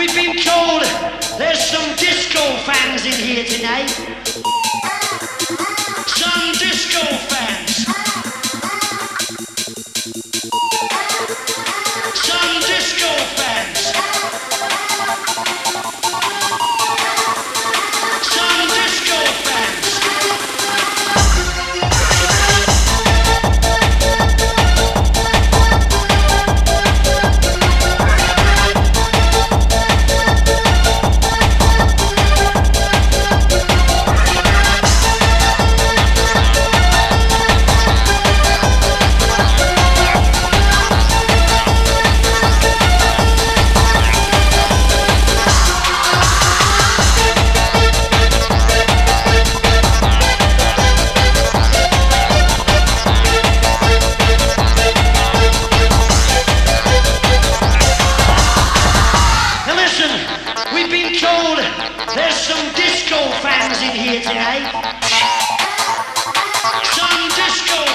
We've been told there's some disco fans in here tonight. There's some disco fans in here tonight. Some disco.